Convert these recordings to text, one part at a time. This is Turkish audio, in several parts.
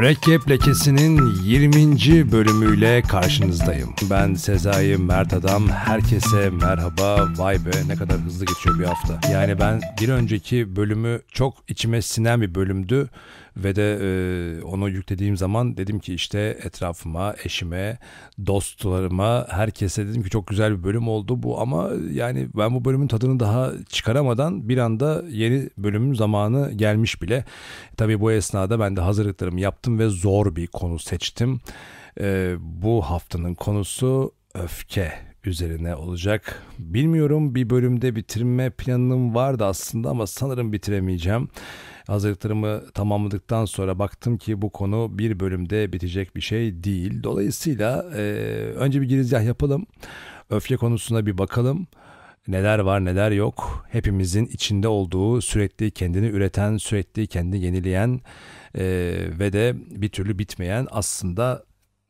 Mürekkep Lekesi'nin 20. bölümüyle karşınızdayım. Ben Sezai Mert Adam. Herkese merhaba. Vay be ne kadar hızlı geçiyor bir hafta. Yani ben bir önceki bölümü çok içime sinen bir bölümdü ve de e, onu yüklediğim zaman dedim ki işte etrafıma, eşime, dostlarıma, herkese dedim ki çok güzel bir bölüm oldu bu ama yani ben bu bölümün tadını daha çıkaramadan bir anda yeni bölümün zamanı gelmiş bile. Tabii bu esnada ben de hazırlıklarımı yaptım ve zor bir konu seçtim. E, bu haftanın konusu öfke üzerine olacak. Bilmiyorum bir bölümde bitirme planım vardı aslında ama sanırım bitiremeyeceğim. Hazırlıklarımı tamamladıktan sonra baktım ki bu konu bir bölümde bitecek bir şey değil. Dolayısıyla e, önce bir girizgah yapalım. Öfke konusuna bir bakalım. Neler var neler yok. Hepimizin içinde olduğu sürekli kendini üreten, sürekli kendini yenileyen e, ve de bir türlü bitmeyen aslında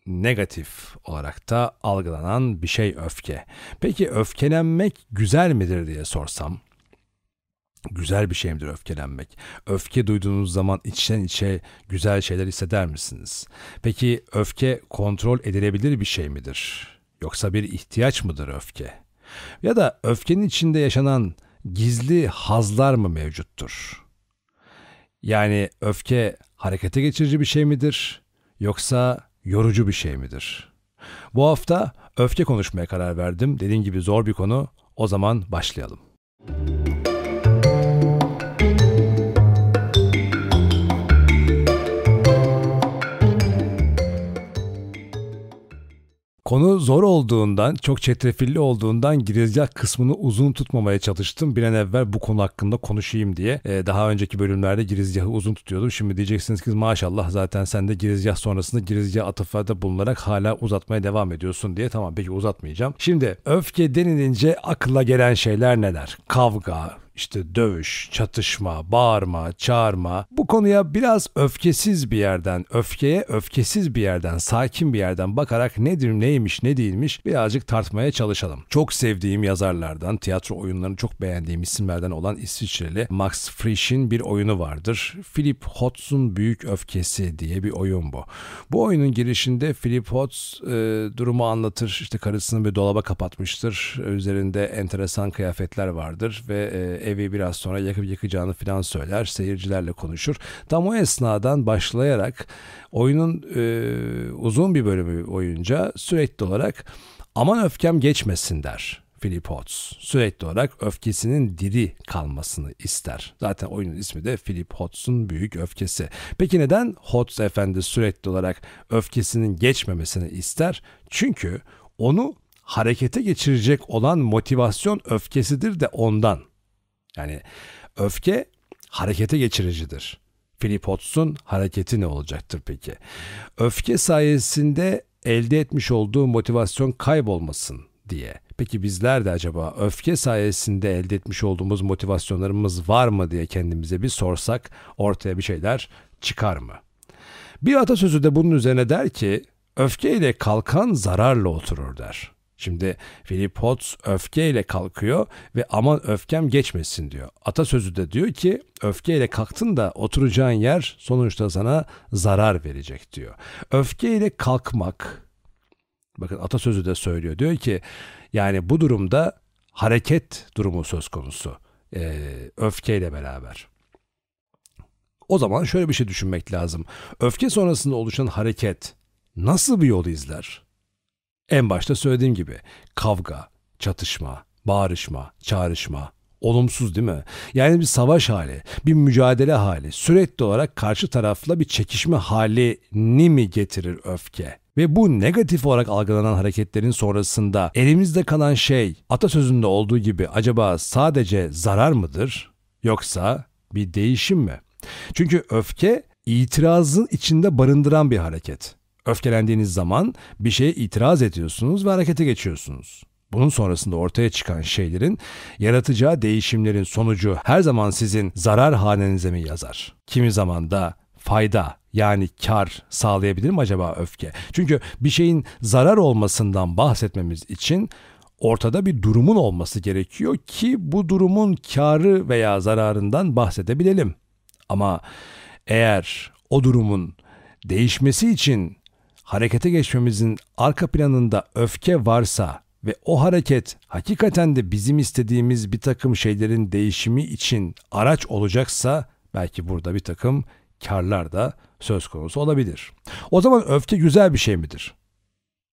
negatif olarak da algılanan bir şey öfke. Peki öfkelenmek güzel midir diye sorsam Güzel bir şey midir öfkelenmek? Öfke duyduğunuz zaman içten içe güzel şeyler hisseder misiniz? Peki öfke kontrol edilebilir bir şey midir? Yoksa bir ihtiyaç mıdır öfke? Ya da öfkenin içinde yaşanan gizli hazlar mı mevcuttur? Yani öfke harekete geçirici bir şey midir? Yoksa yorucu bir şey midir? Bu hafta öfke konuşmaya karar verdim. Dediğim gibi zor bir konu. O zaman başlayalım. Müzik Konu zor olduğundan, çok çetrefilli olduğundan girizgah kısmını uzun tutmamaya çalıştım. Bir an evvel bu konu hakkında konuşayım diye. Ee, daha önceki bölümlerde girizgahı uzun tutuyordum. Şimdi diyeceksiniz ki maşallah zaten sen de girizgah sonrasında girizgah atıflarda bulunarak hala uzatmaya devam ediyorsun diye. Tamam peki uzatmayacağım. Şimdi öfke denilince akla gelen şeyler neler? Kavga, işte dövüş, çatışma, bağırma, çağırma bu konuya biraz öfkesiz bir yerden, öfkeye öfkesiz bir yerden, sakin bir yerden bakarak nedir, neymiş, ne değilmiş birazcık tartmaya çalışalım. Çok sevdiğim yazarlardan, tiyatro oyunlarını çok beğendiğim isimlerden olan İsviçreli Max Frisch'in bir oyunu vardır. Philip Hotz'un Büyük Öfkesi diye bir oyun bu. Bu oyunun girişinde Philip Hotz e, durumu anlatır. İşte karısını bir dolaba kapatmıştır. Üzerinde enteresan kıyafetler vardır ve e, evi biraz sonra yakıp yıkacağını falan söyler. Seyircilerle konuşur. Tam o esnadan başlayarak oyunun e, uzun bir bölümü boyunca sürekli olarak aman öfkem geçmesin der. Philip Hotz sürekli olarak öfkesinin diri kalmasını ister. Zaten oyunun ismi de Philip Hotz'un büyük öfkesi. Peki neden Hotz efendi sürekli olarak öfkesinin geçmemesini ister? Çünkü onu harekete geçirecek olan motivasyon öfkesidir de ondan. Yani öfke harekete geçiricidir. Philip Hotz'un hareketi ne olacaktır peki? Öfke sayesinde elde etmiş olduğu motivasyon kaybolmasın diye. Peki bizler de acaba öfke sayesinde elde etmiş olduğumuz motivasyonlarımız var mı diye kendimize bir sorsak ortaya bir şeyler çıkar mı? Bir atasözü de bunun üzerine der ki öfkeyle kalkan zararla oturur der. Şimdi Philip Potts öfkeyle kalkıyor ve aman öfkem geçmesin diyor. Atasözü de diyor ki öfkeyle kalktın da oturacağın yer sonuçta sana zarar verecek diyor. Öfkeyle kalkmak bakın atasözü de söylüyor diyor ki yani bu durumda hareket durumu söz konusu e, öfkeyle beraber. O zaman şöyle bir şey düşünmek lazım. Öfke sonrasında oluşan hareket nasıl bir yol izler? En başta söylediğim gibi kavga, çatışma, bağırışma, çağrışma, olumsuz değil mi? Yani bir savaş hali, bir mücadele hali, sürekli olarak karşı tarafla bir çekişme halini mi getirir öfke? Ve bu negatif olarak algılanan hareketlerin sonrasında elimizde kalan şey atasözünde olduğu gibi acaba sadece zarar mıdır yoksa bir değişim mi? Çünkü öfke itirazın içinde barındıran bir hareket. Öfkelendiğiniz zaman bir şeye itiraz ediyorsunuz ve harekete geçiyorsunuz. Bunun sonrasında ortaya çıkan şeylerin yaratacağı değişimlerin sonucu her zaman sizin zarar hanenize mi yazar? Kimi zaman da fayda yani kar sağlayabilir mi acaba öfke? Çünkü bir şeyin zarar olmasından bahsetmemiz için ortada bir durumun olması gerekiyor ki bu durumun karı veya zararından bahsedebilelim. Ama eğer o durumun değişmesi için harekete geçmemizin arka planında öfke varsa ve o hareket hakikaten de bizim istediğimiz bir takım şeylerin değişimi için araç olacaksa belki burada bir takım karlar da söz konusu olabilir. O zaman öfke güzel bir şey midir?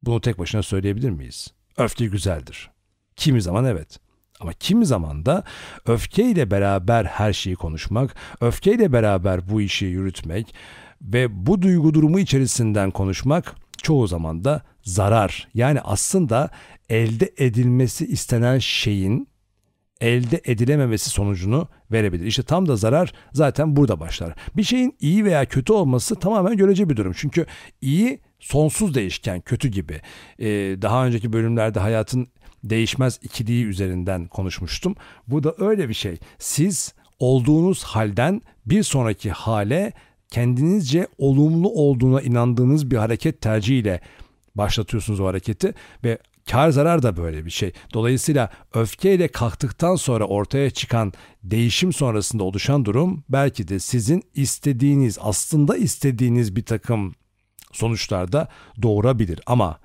Bunu tek başına söyleyebilir miyiz? Öfke güzeldir. Kimi zaman evet. Ama kimi zaman da öfkeyle beraber her şeyi konuşmak, öfkeyle beraber bu işi yürütmek ve bu duygu durumu içerisinden konuşmak çoğu zaman da zarar. Yani aslında elde edilmesi istenen şeyin elde edilememesi sonucunu verebilir. İşte tam da zarar zaten burada başlar. Bir şeyin iyi veya kötü olması tamamen görece bir durum. Çünkü iyi sonsuz değişken, kötü gibi. Ee, daha önceki bölümlerde hayatın değişmez ikiliği üzerinden konuşmuştum. Bu da öyle bir şey. Siz olduğunuz halden bir sonraki hale kendinizce olumlu olduğuna inandığınız bir hareket tercihiyle başlatıyorsunuz o hareketi ve kar zarar da böyle bir şey. Dolayısıyla öfkeyle kalktıktan sonra ortaya çıkan değişim sonrasında oluşan durum belki de sizin istediğiniz aslında istediğiniz bir takım sonuçlarda doğurabilir. Ama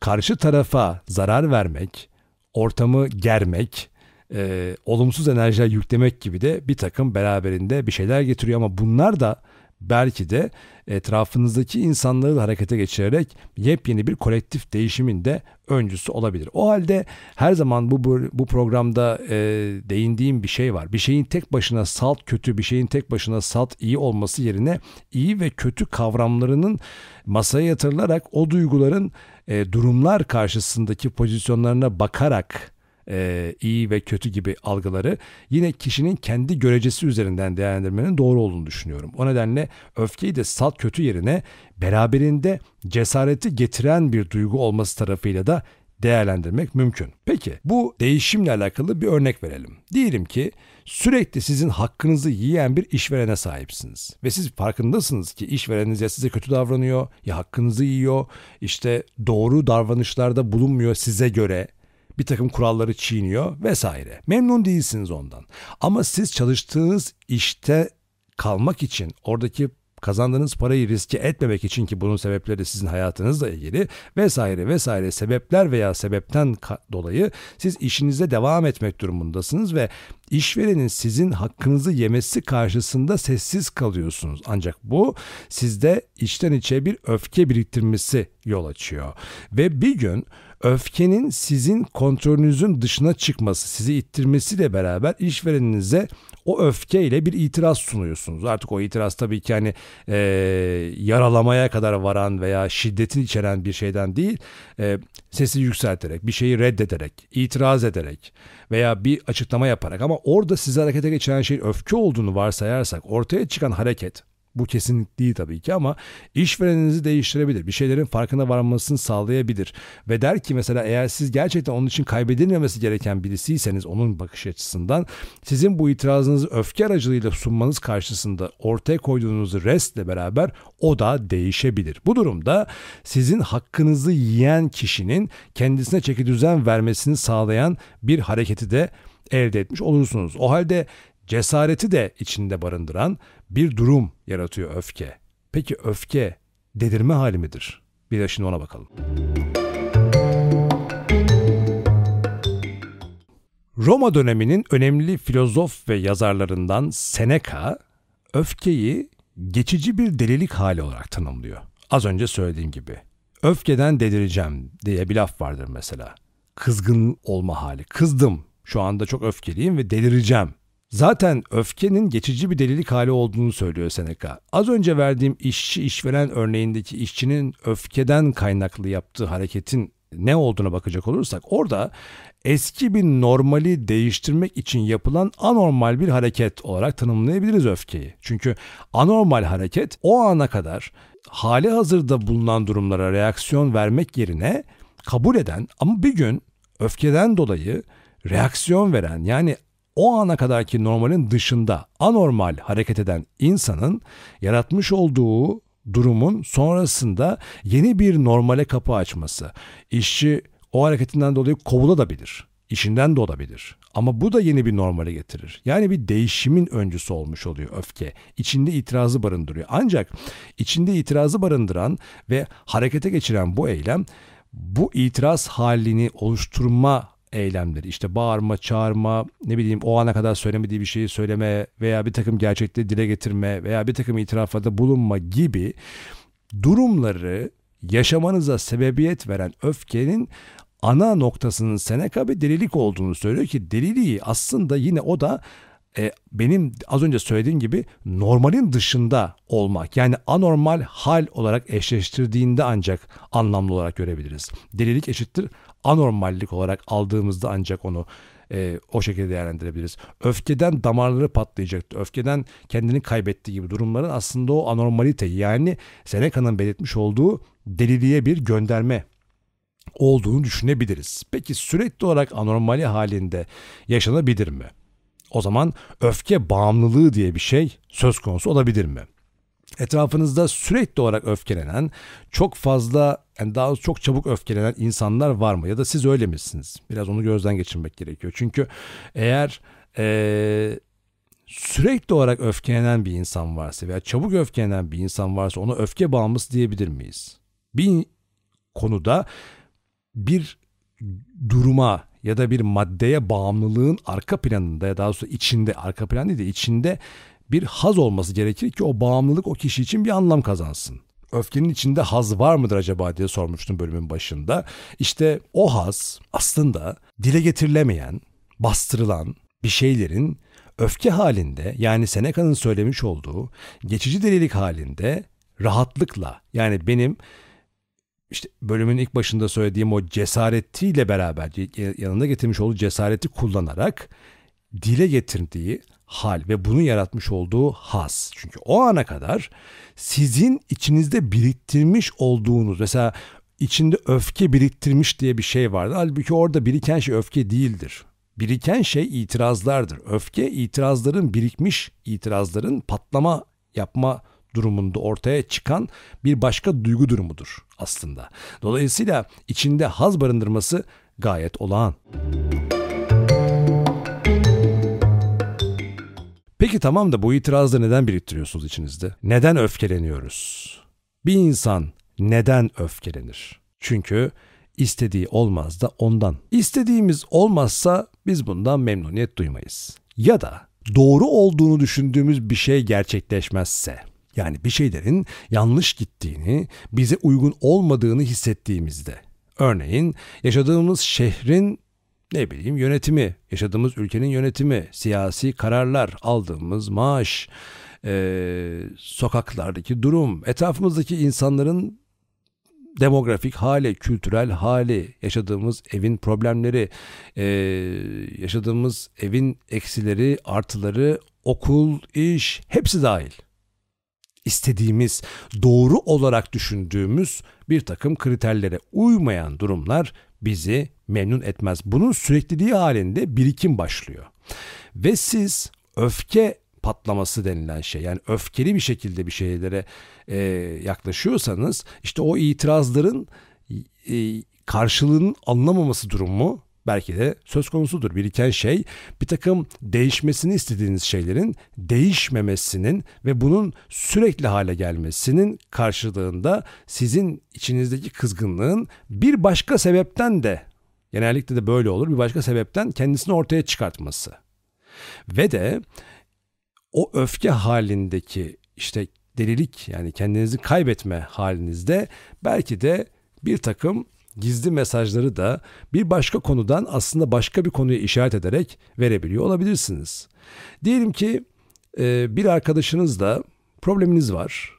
karşı tarafa zarar vermek, ortamı germek, e, olumsuz enerjiler yüklemek gibi de bir takım beraberinde bir şeyler getiriyor ama bunlar da belki de etrafınızdaki insanları da harekete geçirerek yepyeni bir kolektif değişimin de öncüsü olabilir. O halde her zaman bu bu programda e, değindiğim bir şey var. Bir şeyin tek başına salt kötü, bir şeyin tek başına salt iyi olması yerine iyi ve kötü kavramlarının masaya yatırılarak o duyguların e, durumlar karşısındaki pozisyonlarına bakarak e, iyi ve kötü gibi algıları yine kişinin kendi görecesi üzerinden değerlendirmenin doğru olduğunu düşünüyorum. O nedenle öfkeyi de salt kötü yerine beraberinde cesareti getiren bir duygu olması tarafıyla da değerlendirmek mümkün. Peki bu değişimle alakalı bir örnek verelim. Diyelim ki sürekli sizin hakkınızı yiyen bir işverene sahipsiniz. Ve siz farkındasınız ki işvereniniz ya size kötü davranıyor ya hakkınızı yiyor. işte doğru davranışlarda bulunmuyor size göre bir takım kuralları çiğniyor vesaire. Memnun değilsiniz ondan. Ama siz çalıştığınız işte kalmak için oradaki kazandığınız parayı riske etmemek için ki bunun sebepleri sizin hayatınızla ilgili vesaire vesaire sebepler veya sebepten dolayı siz işinize devam etmek durumundasınız ve işverenin sizin hakkınızı yemesi karşısında sessiz kalıyorsunuz. Ancak bu sizde içten içe bir öfke biriktirmesi yol açıyor. Ve bir gün öfkenin sizin kontrolünüzün dışına çıkması, sizi ittirmesiyle beraber işvereninize o öfkeyle bir itiraz sunuyorsunuz. Artık o itiraz tabii ki hani e, yaralamaya kadar varan veya şiddetin içeren bir şeyden değil, e, sesi yükselterek, bir şeyi reddederek, itiraz ederek veya bir açıklama yaparak ama orada sizi harekete geçiren şeyin öfke olduğunu varsayarsak ortaya çıkan hareket bu kesinlik değil tabii ki ama işvereninizi değiştirebilir. Bir şeylerin farkına varmasını sağlayabilir. Ve der ki mesela eğer siz gerçekten onun için kaybedilmemesi gereken birisiyseniz onun bakış açısından sizin bu itirazınızı öfke aracılığıyla sunmanız karşısında ortaya koyduğunuz restle beraber o da değişebilir. Bu durumda sizin hakkınızı yiyen kişinin kendisine çeki düzen vermesini sağlayan bir hareketi de elde etmiş olursunuz. O halde cesareti de içinde barındıran bir durum yaratıyor öfke. Peki öfke delirme hali midir? Bir de şimdi ona bakalım. Roma döneminin önemli filozof ve yazarlarından Seneca öfkeyi geçici bir delilik hali olarak tanımlıyor. Az önce söylediğim gibi. Öfkeden delireceğim diye bir laf vardır mesela. Kızgın olma hali. Kızdım. Şu anda çok öfkeliyim ve delireceğim Zaten öfkenin geçici bir delilik hali olduğunu söylüyor Seneca. Az önce verdiğim işçi işveren örneğindeki işçinin öfkeden kaynaklı yaptığı hareketin ne olduğuna bakacak olursak orada eski bir normali değiştirmek için yapılan anormal bir hareket olarak tanımlayabiliriz öfkeyi. Çünkü anormal hareket o ana kadar hali hazırda bulunan durumlara reaksiyon vermek yerine kabul eden ama bir gün öfkeden dolayı reaksiyon veren yani o ana kadarki normalin dışında anormal hareket eden insanın yaratmış olduğu durumun sonrasında yeni bir normale kapı açması. İşçi o hareketinden dolayı kovulabilir. işinden de olabilir. Ama bu da yeni bir normale getirir. Yani bir değişimin öncüsü olmuş oluyor öfke. İçinde itirazı barındırıyor. Ancak içinde itirazı barındıran ve harekete geçiren bu eylem bu itiraz halini oluşturma eylemleri işte bağırma, çağırma, ne bileyim o ana kadar söylemediği bir şeyi söyleme veya bir takım gerçekleri dile getirme veya bir takım itiraflarda bulunma gibi durumları yaşamanıza sebebiyet veren öfkenin ana noktasının Seneca bir delilik olduğunu söylüyor ki deliliği aslında yine o da e, benim az önce söylediğim gibi normalin dışında olmak yani anormal hal olarak eşleştirdiğinde ancak anlamlı olarak görebiliriz. Delilik eşittir anormallik olarak aldığımızda ancak onu e, o şekilde değerlendirebiliriz. Öfkeden damarları patlayacaktı. Öfkeden kendini kaybettiği gibi durumların aslında o anormalite yani Seneca'nın belirtmiş olduğu deliliğe bir gönderme olduğunu düşünebiliriz. Peki sürekli olarak anormali halinde yaşanabilir mi? O zaman öfke bağımlılığı diye bir şey söz konusu olabilir mi? Etrafınızda sürekli olarak öfkelenen, çok fazla yani daha çok çabuk öfkelenen insanlar var mı? Ya da siz öyle misiniz? Biraz onu gözden geçirmek gerekiyor. Çünkü eğer ee, sürekli olarak öfkelenen bir insan varsa veya çabuk öfkelenen bir insan varsa ona öfke bağımlısı diyebilir miyiz? Bir konuda bir duruma ya da bir maddeye bağımlılığın arka planında ya daha doğrusu içinde arka plan değil de içinde bir haz olması gerekir ki o bağımlılık o kişi için bir anlam kazansın. Öfkenin içinde haz var mıdır acaba diye sormuştum bölümün başında. İşte o haz aslında dile getirilemeyen, bastırılan bir şeylerin öfke halinde yani Seneca'nın söylemiş olduğu geçici delilik halinde rahatlıkla yani benim işte bölümün ilk başında söylediğim o cesaretiyle beraber yanında getirmiş olduğu cesareti kullanarak dile getirdiği hal ve bunu yaratmış olduğu has. Çünkü o ana kadar sizin içinizde biriktirmiş olduğunuz mesela içinde öfke biriktirmiş diye bir şey vardı. Halbuki orada biriken şey öfke değildir. Biriken şey itirazlardır. Öfke itirazların birikmiş itirazların patlama yapma durumunda ortaya çıkan bir başka duygu durumudur aslında. Dolayısıyla içinde haz barındırması gayet olağan. Peki tamam da bu itirazları neden biriktiriyorsunuz içinizde? Neden öfkeleniyoruz? Bir insan neden öfkelenir? Çünkü istediği olmaz da ondan. İstediğimiz olmazsa biz bundan memnuniyet duymayız. Ya da doğru olduğunu düşündüğümüz bir şey gerçekleşmezse yani bir şeylerin yanlış gittiğini, bize uygun olmadığını hissettiğimizde. Örneğin yaşadığımız şehrin ne bileyim yönetimi, yaşadığımız ülkenin yönetimi, siyasi kararlar, aldığımız maaş, e, sokaklardaki durum, etrafımızdaki insanların demografik hali, kültürel hali, yaşadığımız evin problemleri, e, yaşadığımız evin eksileri, artıları, okul, iş hepsi dahil. İstediğimiz, doğru olarak düşündüğümüz bir takım kriterlere uymayan durumlar bizi memnun etmez. Bunun sürekliliği halinde birikim başlıyor. Ve siz öfke patlaması denilen şey yani öfkeli bir şekilde bir şeylere e, yaklaşıyorsanız işte o itirazların e, karşılığının anlamaması durumu belki de söz konusudur. Biriken şey bir takım değişmesini istediğiniz şeylerin değişmemesinin ve bunun sürekli hale gelmesinin karşılığında sizin içinizdeki kızgınlığın bir başka sebepten de genellikle de böyle olur bir başka sebepten kendisini ortaya çıkartması. Ve de o öfke halindeki işte delilik yani kendinizi kaybetme halinizde belki de bir takım gizli mesajları da bir başka konudan aslında başka bir konuya işaret ederek verebiliyor olabilirsiniz. Diyelim ki bir arkadaşınızla probleminiz var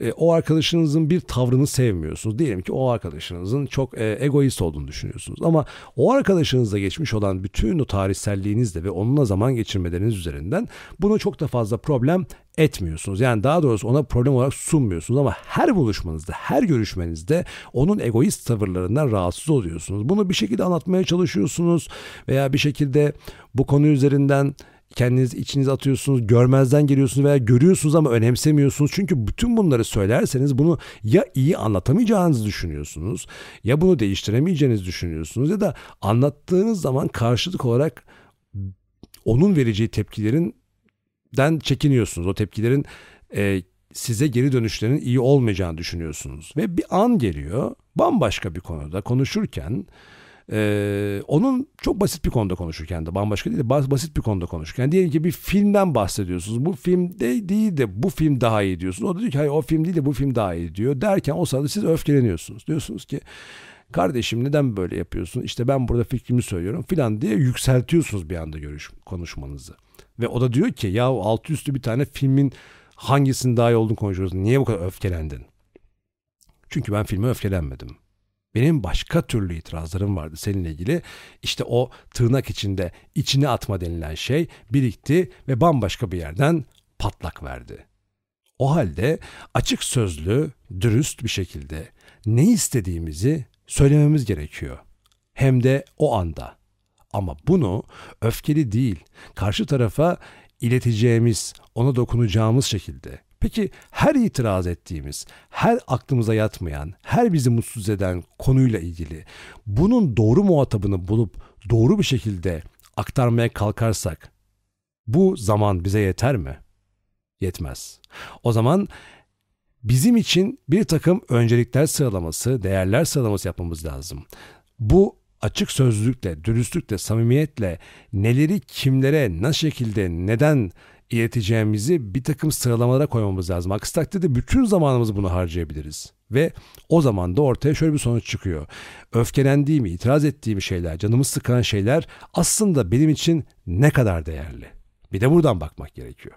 e, o arkadaşınızın bir tavrını sevmiyorsunuz. Diyelim ki o arkadaşınızın çok e, egoist olduğunu düşünüyorsunuz. Ama o arkadaşınızla geçmiş olan bütün o tarihselliğinizle ve onunla zaman geçirmeleriniz üzerinden bunu çok da fazla problem etmiyorsunuz. Yani daha doğrusu ona problem olarak sunmuyorsunuz ama her buluşmanızda, her görüşmenizde onun egoist tavırlarından rahatsız oluyorsunuz. Bunu bir şekilde anlatmaya çalışıyorsunuz veya bir şekilde bu konu üzerinden kendiniz içinize atıyorsunuz, görmezden geliyorsunuz veya görüyorsunuz ama önemsemiyorsunuz. Çünkü bütün bunları söylerseniz bunu ya iyi anlatamayacağınızı düşünüyorsunuz ya bunu değiştiremeyeceğinizi düşünüyorsunuz ya da anlattığınız zaman karşılık olarak onun vereceği tepkilerinden çekiniyorsunuz. O tepkilerin e, size geri dönüşlerinin iyi olmayacağını düşünüyorsunuz. Ve bir an geliyor bambaşka bir konuda konuşurken ee, onun çok basit bir konuda konuşurken de bambaşka değil de basit bir konuda konuşurken diyelim ki bir filmden bahsediyorsunuz. Bu filmde değil de bu film daha iyi diyorsunuz. O da diyor ki hayır o film değil de bu film daha iyi diyor. Derken o sırada siz öfkeleniyorsunuz. Diyorsunuz ki kardeşim neden böyle yapıyorsun? İşte ben burada fikrimi söylüyorum filan diye yükseltiyorsunuz bir anda görüş konuşmanızı. Ve o da diyor ki ya altı üstü bir tane filmin hangisinin daha iyi olduğunu konuşuyoruz. Niye bu kadar öfkelendin? Çünkü ben filme öfkelenmedim. Benim başka türlü itirazlarım vardı seninle ilgili. İşte o tırnak içinde içine atma denilen şey birikti ve bambaşka bir yerden patlak verdi. O halde açık sözlü, dürüst bir şekilde ne istediğimizi söylememiz gerekiyor. Hem de o anda. Ama bunu öfkeli değil, karşı tarafa ileteceğimiz, ona dokunacağımız şekilde Peki her itiraz ettiğimiz, her aklımıza yatmayan, her bizi mutsuz eden konuyla ilgili bunun doğru muhatabını bulup doğru bir şekilde aktarmaya kalkarsak bu zaman bize yeter mi? Yetmez. O zaman bizim için bir takım öncelikler sıralaması, değerler sıralaması yapmamız lazım. Bu açık sözlülükle, dürüstlükle, samimiyetle neleri kimlere, nasıl şekilde, neden ileteceğimizi bir takım sıralamalara koymamız lazım. Aksi takdirde bütün zamanımızı bunu harcayabiliriz. Ve o zaman da ortaya şöyle bir sonuç çıkıyor. Öfkelendiğim, itiraz ettiğim şeyler, canımı sıkan şeyler aslında benim için ne kadar değerli? Bir de buradan bakmak gerekiyor.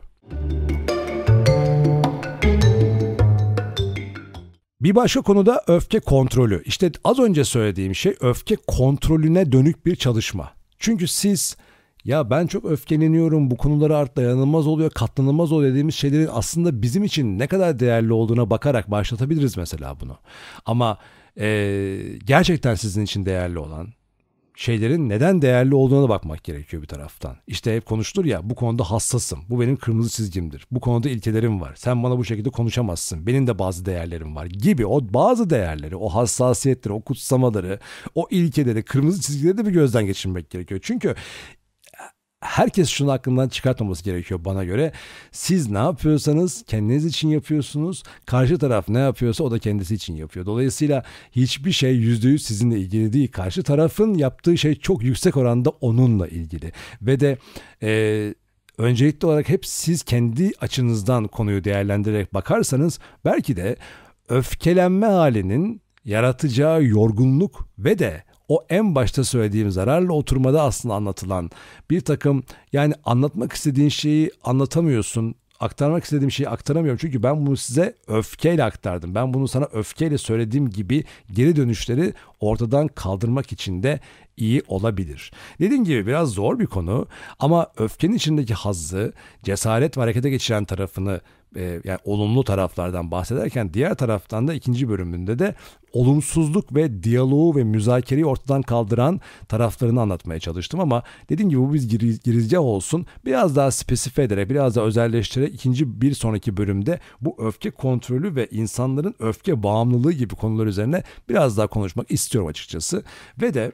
Bir başka konuda öfke kontrolü. İşte az önce söylediğim şey öfke kontrolüne dönük bir çalışma. Çünkü siz ya ben çok öfkeleniyorum bu konulara artık dayanılmaz oluyor katlanılmaz oluyor dediğimiz şeylerin aslında bizim için ne kadar değerli olduğuna bakarak başlatabiliriz mesela bunu. Ama e, gerçekten sizin için değerli olan şeylerin neden değerli olduğuna da bakmak gerekiyor bir taraftan. İşte hep konuşulur ya bu konuda hassasım. Bu benim kırmızı çizgimdir. Bu konuda ilkelerim var. Sen bana bu şekilde konuşamazsın. Benim de bazı değerlerim var gibi o bazı değerleri, o hassasiyetleri, o kutsamaları, o ilkeleri, kırmızı çizgileri de bir gözden geçirmek gerekiyor. Çünkü herkes şunu aklından çıkartmaması gerekiyor bana göre. Siz ne yapıyorsanız kendiniz için yapıyorsunuz. Karşı taraf ne yapıyorsa o da kendisi için yapıyor. Dolayısıyla hiçbir şey yüzde yüz sizinle ilgili değil. Karşı tarafın yaptığı şey çok yüksek oranda onunla ilgili. Ve de e, öncelikli olarak hep siz kendi açınızdan konuyu değerlendirerek bakarsanız belki de öfkelenme halinin yaratacağı yorgunluk ve de o en başta söylediğim zararlı oturmada aslında anlatılan bir takım yani anlatmak istediğin şeyi anlatamıyorsun aktarmak istediğim şeyi aktaramıyorum. Çünkü ben bunu size öfkeyle aktardım. Ben bunu sana öfkeyle söylediğim gibi geri dönüşleri ortadan kaldırmak için de iyi olabilir. Dediğim gibi biraz zor bir konu ama öfkenin içindeki hazzı, cesaret ve harekete geçiren tarafını e, yani olumlu taraflardan bahsederken diğer taraftan da ikinci bölümünde de olumsuzluk ve diyaloğu ve müzakereyi ortadan kaldıran taraflarını anlatmaya çalıştım ama dediğim gibi bu biz girizgah olsun. Biraz daha spesife ederek, biraz daha özelleştirerek ikinci bir sonraki bölümde bu öfke kontrolü ve insanların öfke bağımlılığı gibi konular üzerine biraz daha konuşmak istiyorum açıkçası. Ve de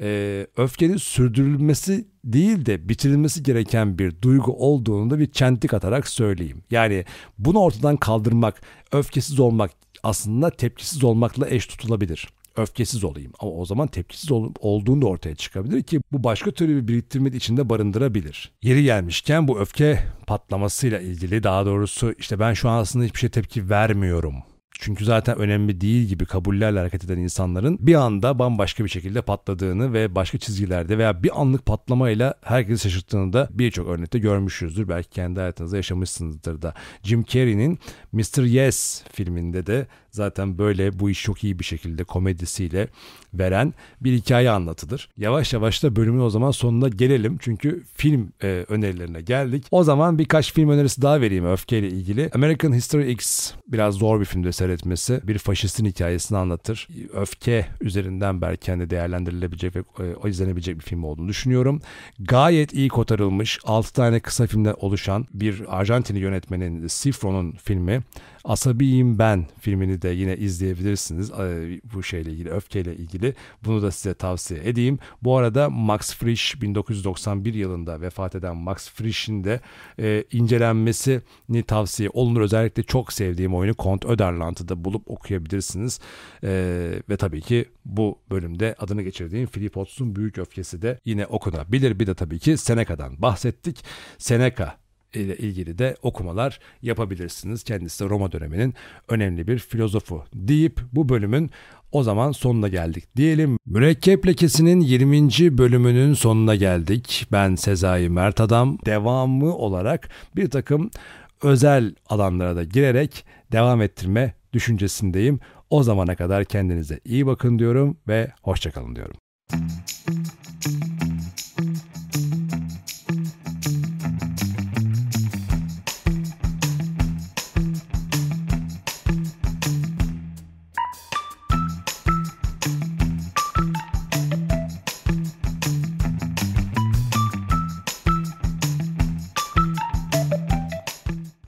e, öfkenin sürdürülmesi değil de bitirilmesi gereken bir duygu olduğunu da bir çentik atarak söyleyeyim. Yani bunu ortadan kaldırmak, öfkesiz olmak aslında tepkisiz olmakla eş tutulabilir öfkesiz olayım. Ama o zaman tepkisiz ol, olduğunu da ortaya çıkabilir ki bu başka türlü bir biriktirme içinde barındırabilir. Yeri gelmişken bu öfke patlamasıyla ilgili daha doğrusu işte ben şu an aslında hiçbir şey tepki vermiyorum çünkü zaten önemli değil gibi kabullerle hareket eden insanların bir anda bambaşka bir şekilde patladığını ve başka çizgilerde veya bir anlık patlamayla herkesi şaşırttığını da birçok örnekte görmüşüzdür. Belki kendi hayatınızda yaşamışsınızdır da. Jim Carrey'nin Mr. Yes filminde de zaten böyle bu iş çok iyi bir şekilde komedisiyle veren bir hikaye anlatılır. Yavaş yavaş da bölümün o zaman sonuna gelelim. Çünkü film e, önerilerine geldik. O zaman birkaç film önerisi daha vereyim öfkeyle ilgili. American History X biraz zor bir filmde seyretmesi. Bir faşistin hikayesini anlatır. Öfke üzerinden belki hani değerlendirilebilecek ve e, izlenebilecek bir film olduğunu düşünüyorum. Gayet iyi kotarılmış 6 tane kısa filmden oluşan bir Arjantinli yönetmenin Cifro'nun filmi Asabiyim Ben filmini de yine izleyebilirsiniz. Ee, bu şeyle ilgili, öfkeyle ilgili. Bunu da size tavsiye edeyim. Bu arada Max Frisch 1991 yılında vefat eden Max Frisch'in de e, incelenmesini tavsiye olunur. Özellikle çok sevdiğim oyunu Kont Öderland'ı da bulup okuyabilirsiniz. Ee, ve tabii ki bu bölümde adını geçirdiğim Philip Potts'un Büyük Öfkesi de yine okunabilir. Bir de tabii ki Seneca'dan bahsettik. Seneca ile ilgili de okumalar yapabilirsiniz. Kendisi Roma döneminin önemli bir filozofu deyip bu bölümün o zaman sonuna geldik diyelim. Mürekkep Lekesi'nin 20. bölümünün sonuna geldik. Ben Sezai Mert Adam. Devamı olarak bir takım özel alanlara da girerek devam ettirme düşüncesindeyim. O zamana kadar kendinize iyi bakın diyorum ve hoşçakalın diyorum.